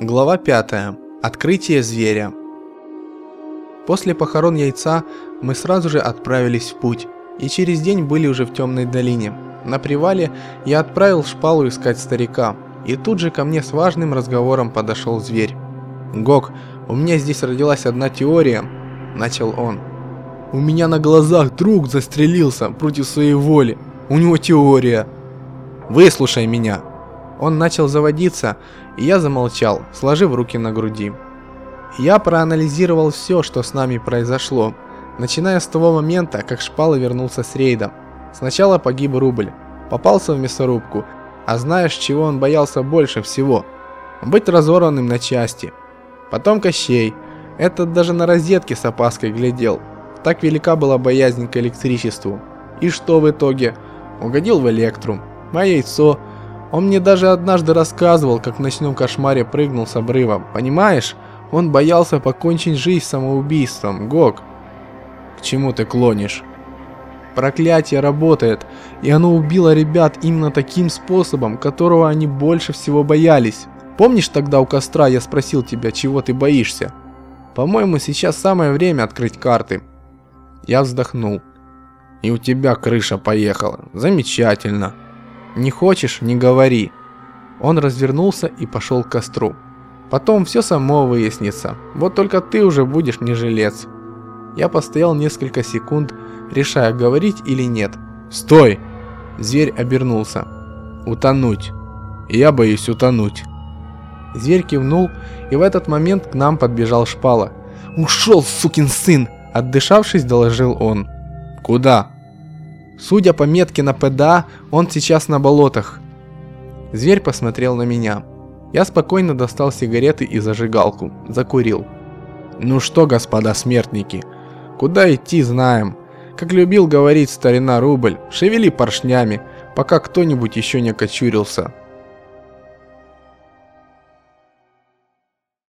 Глава 5. Открытие зверя. После похорон яйца мы сразу же отправились в путь, и через день были уже в темной долине. На привале я отправил шпалу искать старика, и тут же ко мне с важным разговором подошел зверь. «Гок, у меня здесь родилась одна теория», – начал он. «У меня на глазах друг застрелился против своей воли. У него теория». «Выслушай меня», он начал заводиться, и я замолчал, сложив руки на груди. Я проанализировал все, что с нами произошло, начиная с того момента, как Шпала вернулся с рейда. Сначала погиб Рубль, попался в мясорубку, а знаешь, чего он боялся больше всего? Быть разорванным на части. Потом Кощей. Этот даже на розетке с опаской глядел. Так велика была боязнь к электричеству. И что в итоге? Угодил в Электру. А яйцо – он мне даже однажды рассказывал, как в ночном кошмаре прыгнул с обрыва. Понимаешь? Он боялся покончить жизнь самоубийством. Гог. К чему ты клонишь? Проклятие работает, и оно убило ребят именно таким способом, которого они больше всего боялись. Помнишь тогда у костра я спросил тебя, чего ты боишься? По-моему, сейчас самое время открыть карты. Я вздохнул. И у тебя крыша поехала. Замечательно. Не хочешь – не говори. Он развернулся и пошел к костру. Потом все само выяснится. Вот только ты уже будешь не жилец. Я постоял несколько секунд, решая, говорить или нет. «Стой!» Зверь обернулся. «Утонуть. Я боюсь утонуть». Зверь кивнул, и в этот момент к нам подбежал шпала. «Ушел, сукин сын!» Отдышавшись, доложил он. «Куда?» Судя по метке на ПДА, он сейчас на болотах. Зверь посмотрел на меня. Я спокойно достал сигареты и зажигалку. Закурил. Ну что, господа смертники, куда идти знаем. Как любил говорить старина Рубль, шевели поршнями, пока кто-нибудь еще не кочурился.